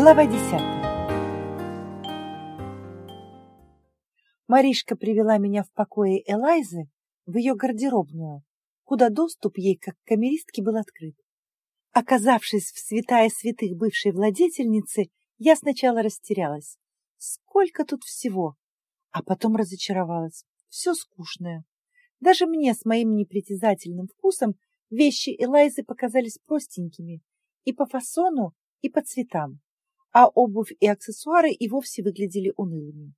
Глава десятая. Маришка привела меня в покое Элайзы в ее гардеробную, куда доступ ей как камеристке был открыт. Оказавшись в святая святых бывшей владетельницы, я сначала растерялась. Сколько тут всего! А потом разочаровалась. Все скучное. Даже мне с моим непритязательным вкусом вещи Элайзы показались простенькими и по фасону, и по цветам, а обувь и аксессуары и вовсе выглядели унылыми.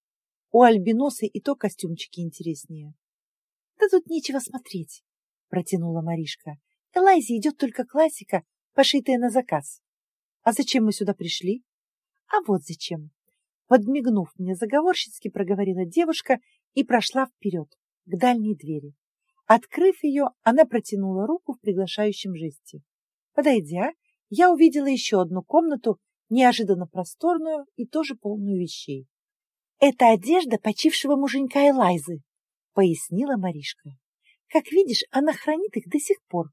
У альбиносы и то костюмчики интереснее. — Да тут нечего смотреть, — протянула Маришка. — Элайзе идет только классика, пошитая на заказ. — А зачем мы сюда пришли? — А вот зачем. Подмигнув мне заговорщицки, проговорила девушка и прошла вперед, к дальней двери. Открыв ее, она протянула руку в приглашающем жесте. Подойдя, я увидела еще одну комнату, неожиданно просторную и тоже полную вещей. «Это одежда почившего муженька Элайзы», — пояснила Маришка. «Как видишь, она хранит их до сих пор».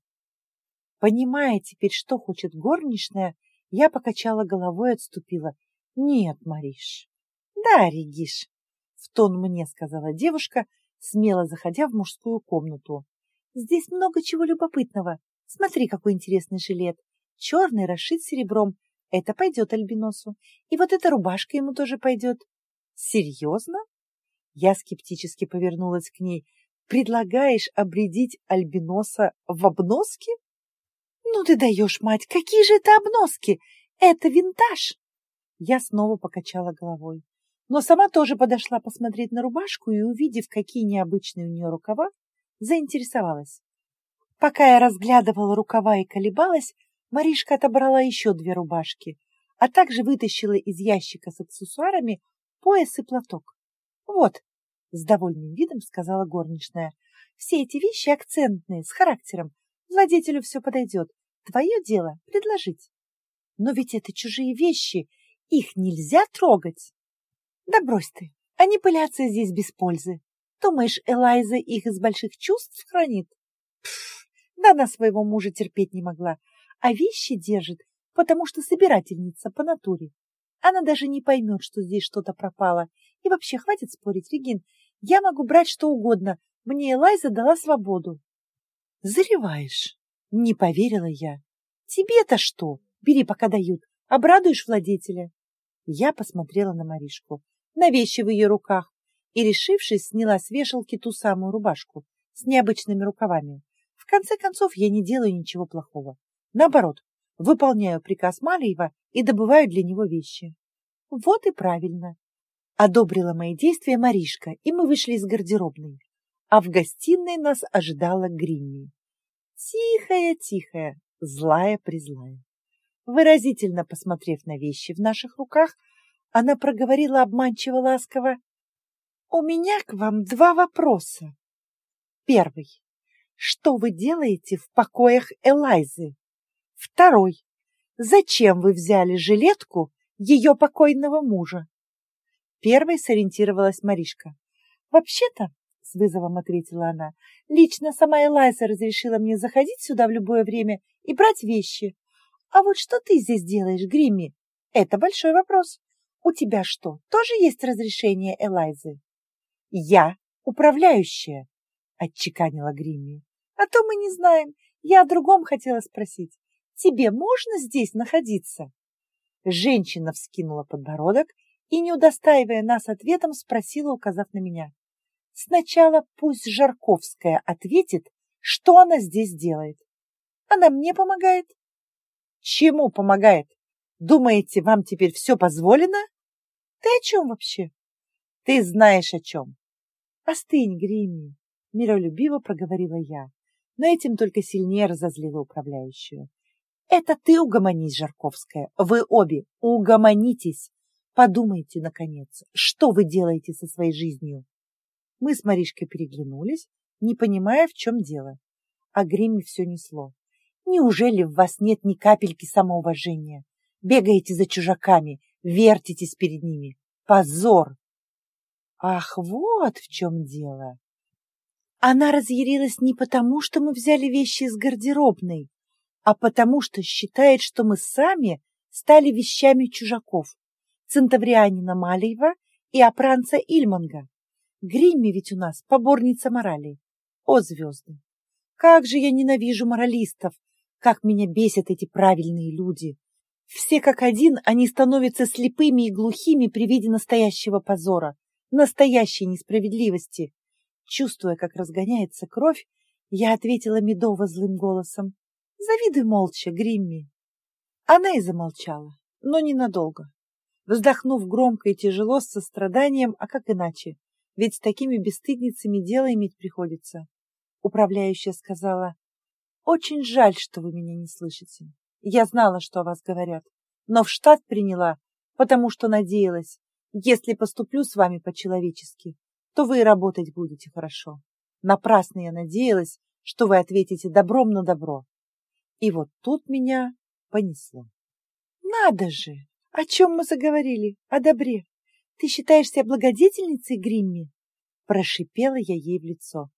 Понимая теперь, что хочет горничная, я покачала головой и отступила. «Нет, Мариш». «Да, Региш», — в тон мне сказала девушка, смело заходя в мужскую комнату. «Здесь много чего любопытного. Смотри, какой интересный жилет. Черный, расшит серебром. Это пойдет Альбиносу. И вот эта рубашка ему тоже пойдет. Серьезно? Я скептически повернулась к ней. Предлагаешь обредить Альбиноса в обноски? Ну ты даешь, мать, какие же это обноски? Это винтаж. Я снова покачала головой. Но сама тоже подошла посмотреть на рубашку и, увидев, какие необычные у нее рукава, заинтересовалась. Пока я разглядывала рукава и колебалась, Маришка отобрала еще две рубашки, а также вытащила из ящика с аксессуарами пояс и платок. «Вот», — с довольным видом сказала горничная, — «все эти вещи акцентные, с характером. Владетелю все подойдет. Твое дело — предложить». «Но ведь это чужие вещи, их нельзя трогать». «Да брось ты, они пылятся здесь без пользы. Думаешь, Элайза их из больших чувств хранит?» Пф, да она своего мужа терпеть не могла, а вещи держит, потому что собирательница по натуре. Она даже не поймет, что здесь что-то пропало. И вообще, хватит спорить, Регин. Я могу брать что угодно. Мне Элайза дала свободу. Зареваешь. Не поверила я. Тебе-то что? Бери, пока дают. Обрадуешь владетеля. Я посмотрела на Маришку, на вещи в ее руках, и, решившись, сняла с вешалки ту самую рубашку с необычными рукавами. В конце концов, я не делаю ничего плохого. Наоборот, выполняю приказ Малиева и добываю для него вещи. Вот и правильно. Одобрила мои действия Маришка, и мы вышли из гардеробной. А в гостиной нас ожидала Гримми. Тихая-тихая, злая-призлая. Выразительно посмотрев на вещи в наших руках, она проговорила обманчиво ласково. «У меня к вам два вопроса. Первый. Что вы делаете в покоях Элайзы? Второй. Зачем вы взяли жилетку ее покойного мужа? Первой сориентировалась Маришка. Вообще-то, с вызовом ответила она, лично сама Элайза разрешила мне заходить сюда в любое время и брать вещи. А вот что ты здесь делаешь, Гримми? Это большой вопрос. У тебя что, тоже есть разрешение Элайзы? Я управляющая, отчеканила Гримми. А то мы не знаем. Я о другом хотела спросить. Тебе можно здесь находиться?» Женщина вскинула подбородок и, не удостаивая нас ответом, спросила, указав на меня. «Сначала пусть Жарковская ответит, что она здесь делает. Она мне помогает?» «Чему помогает? Думаете, вам теперь все позволено?» «Ты о чем вообще?» «Ты знаешь о чем». «Остынь, Гримми», — миролюбиво проговорила я, но этим только сильнее разозлила управляющую. Это ты угомонись, Жарковская. Вы обе угомонитесь. Подумайте, наконец, что вы делаете со своей жизнью. Мы с Маришкой переглянулись, не понимая, в чем дело. А Гримме все несло. Неужели в вас нет ни капельки самоуважения? Бегаете за чужаками, вертитесь перед ними. Позор! Ах, вот в чем дело. Она разъярилась не потому, что мы взяли вещи из гардеробной, а потому что считает, что мы сами стали вещами чужаков, центаврианина Малиева и опранца Ильманга. Гримми ведь у нас поборница морали. О, звезды! Как же я ненавижу моралистов! Как меня бесят эти правильные люди! Все как один они становятся слепыми и глухими при виде настоящего позора, настоящей несправедливости. Чувствуя, как разгоняется кровь, я ответила медово злым голосом. Завидуй молча, Гримми. Она и замолчала, но ненадолго. Вздохнув громко и тяжело, с состраданием, а как иначе? Ведь с такими бесстыдницами дело иметь приходится. Управляющая сказала, «Очень жаль, что вы меня не слышите. Я знала, что о вас говорят, но в штат приняла, потому что надеялась, если поступлю с вами по-человечески, то вы и работать будете хорошо. Напрасно я надеялась, что вы ответите добром на добро. И вот тут меня понесло. Надо же! О чем мы заговорили? О добре. Ты считаешь себя благодетельницей, Гримми? Прошипела я ей в лицо.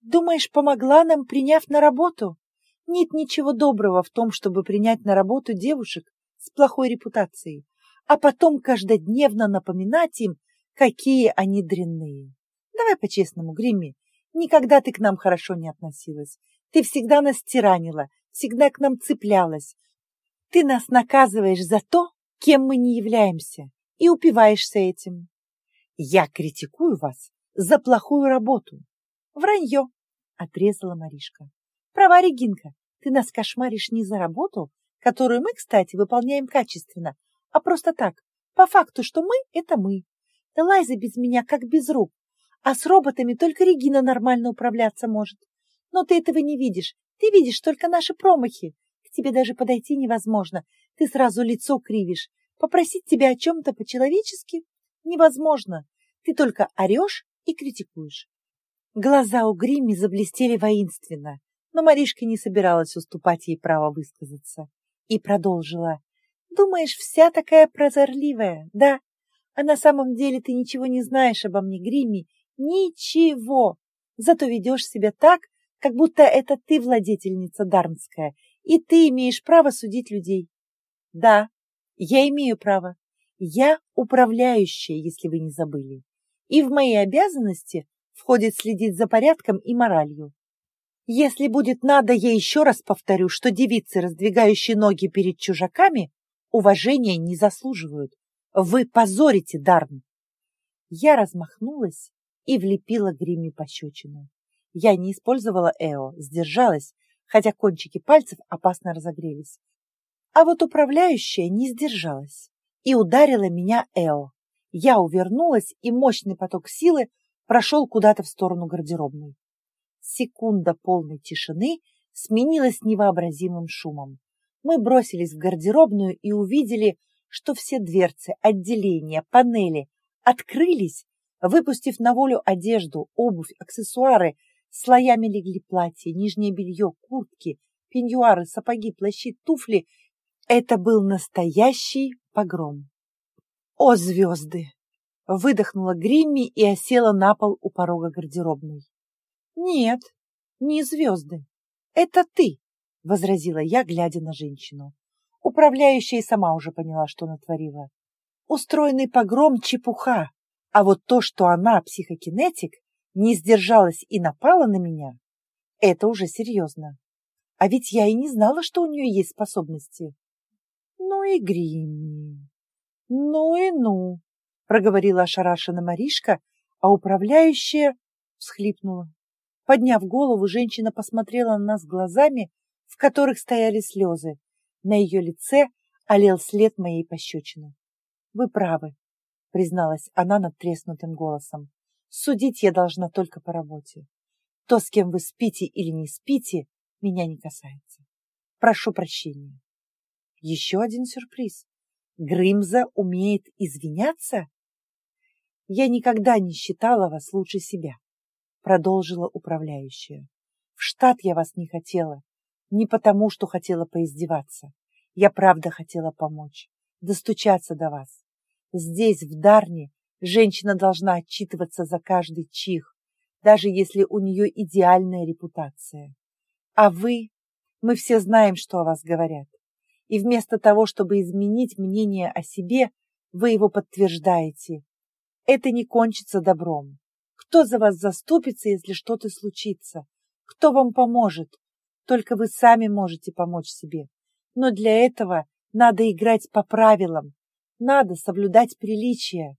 Думаешь, помогла нам, приняв на работу? Нет ничего доброго в том, чтобы принять на работу девушек с плохой репутацией, а потом каждодневно напоминать им, какие они дрянные. Давай по-честному, Гримми, никогда ты к нам хорошо не относилась. Ты всегда нас тиранила, всегда к нам цеплялась. Ты нас наказываешь за то, кем мы не являемся, и упиваешься этим. Я критикую вас за плохую работу. Вранье, отрезала Маришка. Права, Регинка, ты нас кошмаришь не за работу, которую мы, кстати, выполняем качественно, а просто так, по факту, что мы — это мы. Элайза без меня как без рук, а с роботами только Регина нормально управляться может. Но ты этого не видишь, ты видишь только наши промахи. К тебе даже подойти невозможно, ты сразу лицо кривишь. Попросить тебя о чем-то по-человечески невозможно, ты только орешь и критикуешь. Глаза у Гримми заблестели воинственно, но Маришка не собиралась уступать ей право высказаться и продолжила. «Думаешь, вся такая прозорливая, да? А на самом деле ты ничего не знаешь обо мне, Гримми, ничего. Зато ведешь себя так, как будто это ты владетельница Дармская, и ты имеешь право судить людей. Да, я имею право. Я управляющая, если вы не забыли. И в мои обязанности входит следить за порядком и моралью. Если будет надо, я еще раз повторю, что девицы, раздвигающие ноги перед чужаками, уважения не заслуживают. Вы позорите Дарн. Я размахнулась и влепила гриме пощечину. Я не использовала Эо, сдержалась, хотя кончики пальцев опасно разогрелись. А вот управляющая не сдержалась и ударила меня Эо. Я увернулась, и мощный поток силы прошел куда-то в сторону гардеробной. Секунда полной тишины сменилась невообразимым шумом. Мы бросились в гардеробную и увидели, что все дверцы, отделения, панели открылись, выпустив на волю одежду, обувь, аксессуары, слоями легли платья, нижнее белье, куртки, пеньюары, сапоги, плащи, туфли. Это был настоящий погром. О, звезды! Выдохнула Гримми и осела на пол у порога гардеробной. «Нет, не звезды. Это ты», — возразила я, глядя на женщину. Управляющая сама уже поняла, что натворила. Устроенный погром — чепуха, а вот то, что она, психокинетик, не сдержалась и напала на меня, это уже серьезно. А ведь я и не знала, что у нее есть способности. Ну и Гримми, ну и ну, проговорила ошарашенно Маришка, а управляющая всхлипнула. Подняв голову, женщина посмотрела на нас глазами, в которых стояли слезы. На ее лице олел след моей пощечины. «Вы правы», — призналась она над треснутым голосом. «Судить я должна только по работе. То, с кем вы спите или не спите, меня не касается. Прошу прощения». Еще один сюрприз. Грымза умеет извиняться? Я никогда не считала вас лучше себя продолжила управляющая. В штат я вас не хотела, не потому, что хотела поиздеваться. Я правда хотела помочь, достучаться до вас. Здесь, в Дарне, женщина должна отчитываться за каждый чих, даже если у нее идеальная репутация. А вы, мы все знаем, что о вас говорят. И вместо того, чтобы изменить мнение о себе, вы его подтверждаете. Это не кончится добром. Кто за вас заступится, если что-то случится? Кто вам поможет? Только вы сами можете помочь себе. Но для этого надо играть по правилам. Надо соблюдать приличия.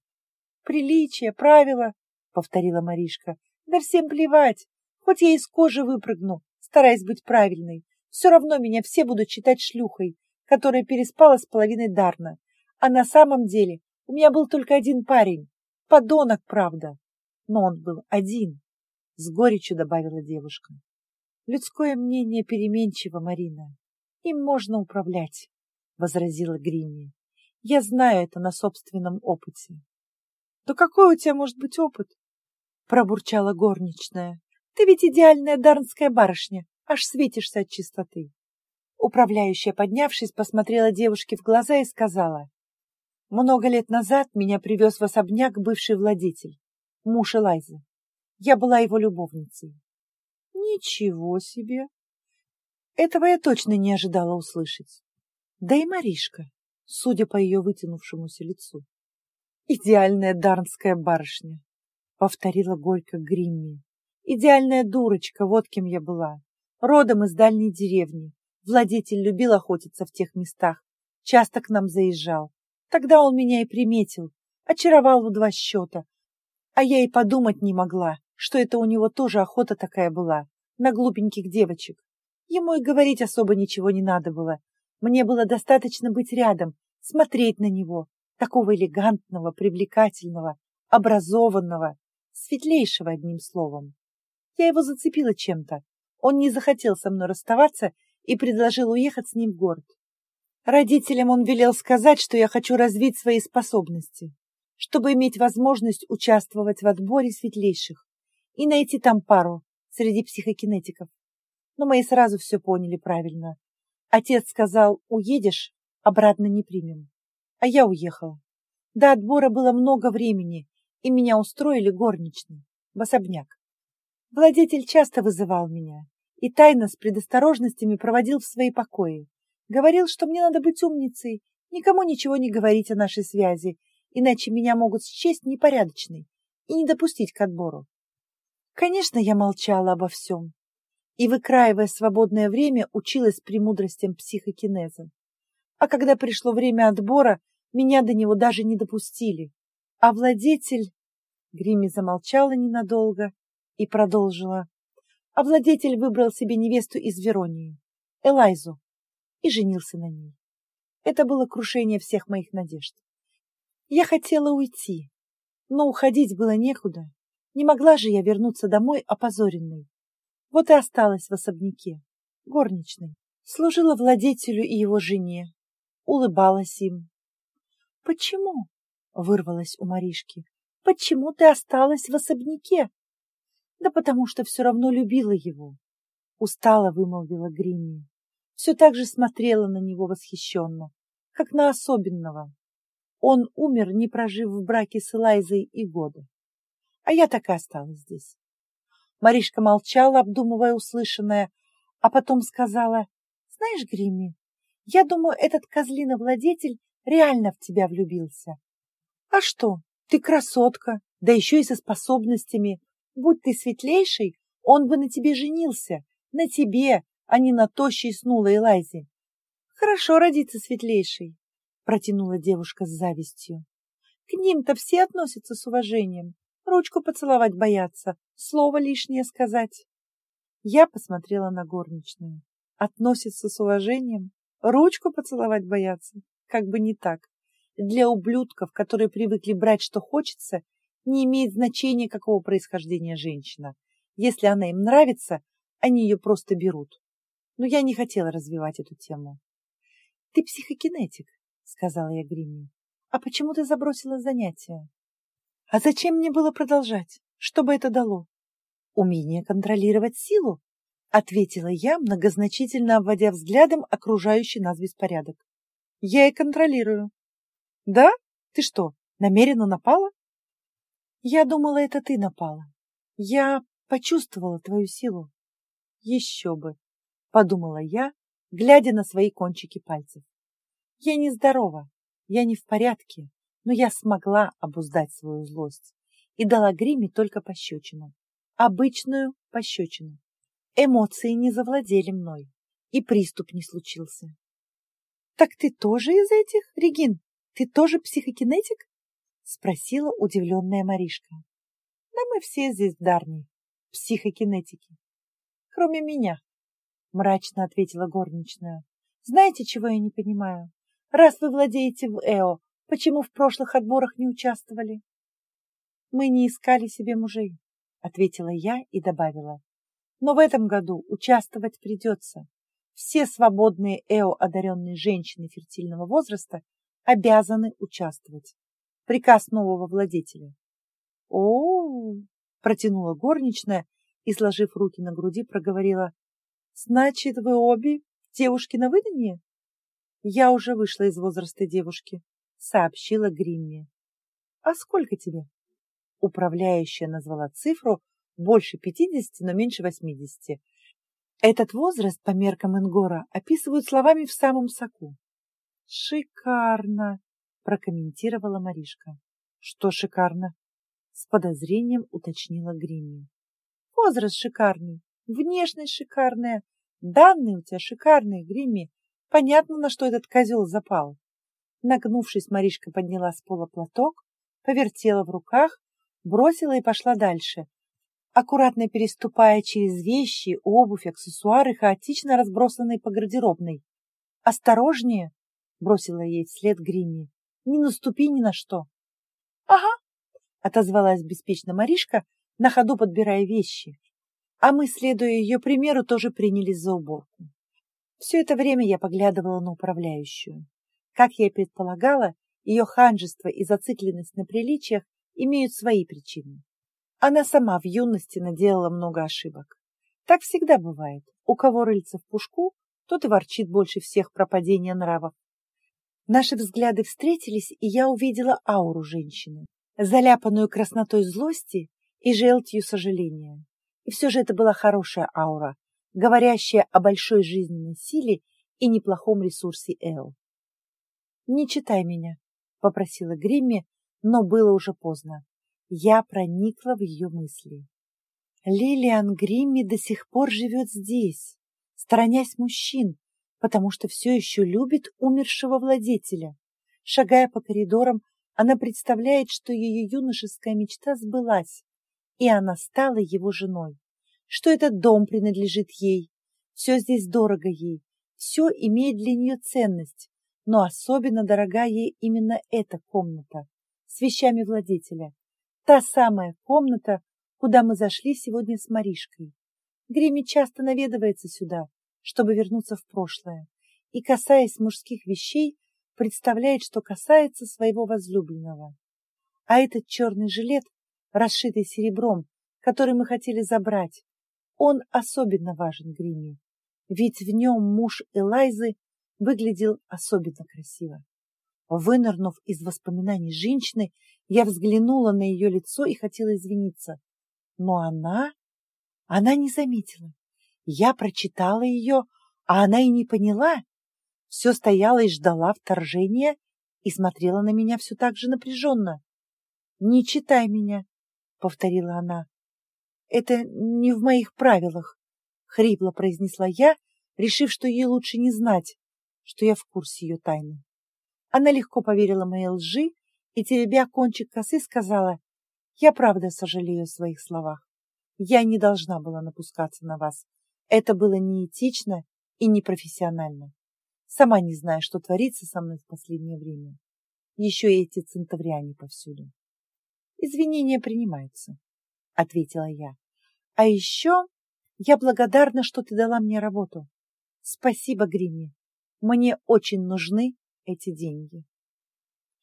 Приличия, правила, повторила Маришка. Да всем плевать. Хоть я из кожи выпрыгну, стараясь быть правильной. Все равно меня все будут считать шлюхой, которая переспала с половиной Дарна. А на самом деле у меня был только один парень. Подонок, правда. Но он был один. С горечью добавила девушка. Людское мнение переменчиво, Марина. Им можно управлять, возразила Гринни. Я знаю это на собственном опыте. Да какой у тебя может быть опыт? Пробурчала горничная. Ты ведь идеальная дарнская барышня, аж светишься от чистоты. Управляющая, поднявшись, посмотрела девушке в глаза и сказала. Много лет назад меня привез в особняк бывший владетель, муж Элайзы. Я была его любовницей. Ничего себе! Этого я точно не ожидала услышать. Да и Маришка, судя по ее вытянувшемуся лицу. Идеальная дарнская барышня, повторила горько Гримми. Идеальная дурочка, вот кем я была. Родом из дальней деревни. Владетель любил охотиться в тех местах. Часто к нам заезжал. Тогда он меня и приметил. Очаровал в два счета. А я и подумать не могла, что это у него тоже охота такая была. На глупеньких девочек. Ему и говорить особо ничего не надо было. Мне было достаточно быть рядом, смотреть на него, такого элегантного, привлекательного, образованного, светлейшего одним словом. Я его зацепила чем-то. Он не захотел со мной расставаться и предложил уехать с ним в город. Родителям он велел сказать, что я хочу развить свои способности, чтобы иметь возможность участвовать в отборе светлейших и найти там пару среди психокинетиков. Но мои сразу все поняли правильно. Отец сказал, уедешь, обратно не примем. А я уехала. До отбора было много времени, и меня устроили горничной, в особняк. Владетель часто вызывал меня и тайно с предосторожностями проводил в свои покои. Говорил, что мне надо быть умницей, никому ничего не говорить о нашей связи, иначе меня могут счесть непорядочной и не допустить к отбору. Конечно, я молчала обо всем и, выкраивая свободное время, училась премудростям психокинеза. А когда пришло время отбора, меня до него даже не допустили. А владетель... Гримми замолчала ненадолго и продолжила. А владетель выбрал себе невесту из Веронии, Элайзу, и женился на ней. Это было крушение всех моих надежд. Я хотела уйти, но уходить было некуда. Не могла же я вернуться домой опозоренной. Вот и осталась в особняке, горничной. Служила владетелю и его жене, улыбалась им. «Почему?» — вырвалась у Маришки. «Почему ты осталась в особняке?» «Да потому что все равно любила его», — устало вымолвила Гринни. Все так же смотрела на него восхищенно, как на особенного. Он умер, не прожив в браке с Элайзой и года. А я так и осталась здесь. Маришка молчала, обдумывая услышанное, а потом сказала, «Знаешь, Гримми, я думаю, этот козлина-владетель реально в тебя влюбился. А что, ты красотка, да еще и со способностями. Будь ты светлейший, он бы на тебе женился, на тебе, а не на тощей снулой Элайзе. Хорошо родиться светлейшей, протянула девушка с завистью. К ним-то все относятся с уважением, ручку поцеловать боятся, слово лишнее сказать. Я посмотрела на горничную. Относится с уважением, ручку поцеловать боятся, как бы не так. Для ублюдков, которые привыкли брать, что хочется, не имеет значения, какого происхождения женщина. Если она им нравится, они ее просто берут. Но я не хотела развивать эту тему. — Ты психокинетик, — сказала я Гримми. — А почему ты забросила занятия? — А зачем мне было продолжать? Что бы это дало? — Умение контролировать силу, — ответила я, многозначительно обводя взглядом окружающий нас беспорядок. — Я и контролирую. — Да? Ты что, намеренно напала? — Я думала, это ты напала. Я почувствовала твою силу. — Еще бы, — подумала я, глядя на свои кончики пальцев. Я нездорова, я не в порядке, но я смогла обуздать свою злость и дала Гриме только пощечину. Обычную пощечину. Эмоции не завладели мной, и приступ не случился. — Так ты тоже из этих, Регин? Ты тоже психокинетик? — спросила удивленная Маришка. — Да мы все здесь в Дарнии, психокинетики. Кроме меня, — мрачно ответила горничная. — Знаете, чего я не понимаю? Раз вы владеете в Эо, почему в прошлых отборах не участвовали? Мы не искали себе мужей, ответила я и добавила. Но в этом году участвовать придется. Все свободные Эо одаренные женщины фертильного возраста обязаны участвовать. Приказ нового владетеля. О, -о, протянула горничная и, сложив руки на груди, проговорила. Значит, вы обе девушки на выданье? Я уже вышла из возраста девушки, сообщила Гримми. А сколько тебе? Управляющая назвала цифру больше пятидесяти, но меньше восьмидесяти. Этот возраст по меркам Ингора описывают словами в самом соку. Шикарно, прокомментировала Маришка. Что шикарно? С подозрением уточнила Гримми. Возраст шикарный, внешность шикарная, данные у тебя шикарные, Гримми. Понятно, на что этот козел запал. Нагнувшись, Маришка подняла с пола платок, повертела в руках, бросила и пошла дальше, аккуратно переступая через вещи, обувь, аксессуары, хаотично разбросанные по гардеробной. «Осторожнее!» — бросила ей вслед Гримми. «Не наступи ни на что!» «Ага!» — отозвалась беспечно Маришка, на ходу подбирая вещи. А мы, следуя ее примеру, тоже принялись за уборку. Все это время я поглядывала на управляющую. Как я и предполагала, ее ханжество и зацикленность на приличиях имеют свои причины. Она сама в юности наделала много ошибок. Так всегда бывает. У кого рыльца в пушку, тот и ворчит больше всех про падение нравов. Наши взгляды встретились, и я увидела ауру женщины, заляпанную краснотой злости и желтью сожаления. И все же это была хорошая аура, говорящая о большой жизненной силе и неплохом ресурсе Эл. «Не читай меня», — попросила Гримми, но было уже поздно. Я проникла в ее мысли. Лилиан Гримми до сих пор живет здесь, сторонясь мужчин, потому что все еще любит умершего владетеля. Шагая по коридорам, она представляет, что ее юношеская мечта сбылась, и она стала его женой что этот дом принадлежит ей. Все здесь дорого ей, все имеет для нее ценность, но особенно дорога ей именно эта комната с вещами владетеля. Та самая комната, куда мы зашли сегодня с Маришкой. Грими часто наведывается сюда, чтобы вернуться в прошлое, и, касаясь мужских вещей, представляет, что касается своего возлюбленного. А этот черный жилет, расшитый серебром, который мы хотели забрать, он особенно важен Гриме, ведь в нем муж Элайзы выглядел особенно красиво. Вынырнув из воспоминаний женщины, я взглянула на ее лицо и хотела извиниться. Но она... Она не заметила. Я прочитала ее, а она и не поняла. Все стояла и ждала вторжения и смотрела на меня все так же напряженно. «Не читай меня», — повторила она. Это не в моих правилах, — хрипло произнесла я, решив, что ей лучше не знать, что я в курсе ее тайны. Она легко поверила моей лжи и, теребя кончик косы, сказала, «Я правда сожалею о своих словах. Я не должна была напускаться на вас. Это было неэтично и непрофессионально. Сама не знаю, что творится со мной в последнее время. Еще и эти центавриане повсюду. Извинения принимаются ответила я. А еще я благодарна, что ты дала мне работу. Спасибо, Гримми. Мне очень нужны эти деньги.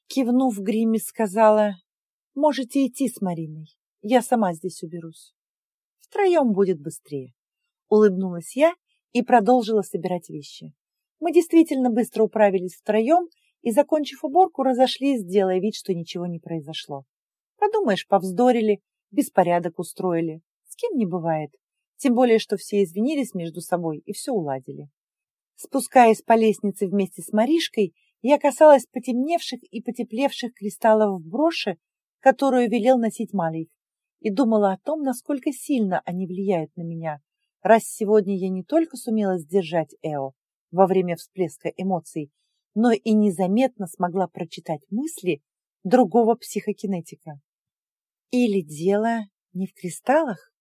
Кивнув, Гримми сказала, можете идти с Мариной. Я сама здесь уберусь. Втроем будет быстрее. Улыбнулась я и продолжила собирать вещи. Мы действительно быстро управились втроем и, закончив уборку, разошлись, делая вид, что ничего не произошло. Подумаешь, повздорили, беспорядок устроили. С кем не бывает. Тем более, что все извинились между собой и все уладили. Спускаясь по лестнице вместе с Маришкой, Я касалась потемневших и потеплевших кристаллов в броши, которую велел носить Малиев, и думала о том, насколько сильно они влияют на меня, раз сегодня я не только сумела сдержать Эо во время всплеска эмоций, но и незаметно смогла прочитать мысли другого психокинетика. Или дело не в кристаллах?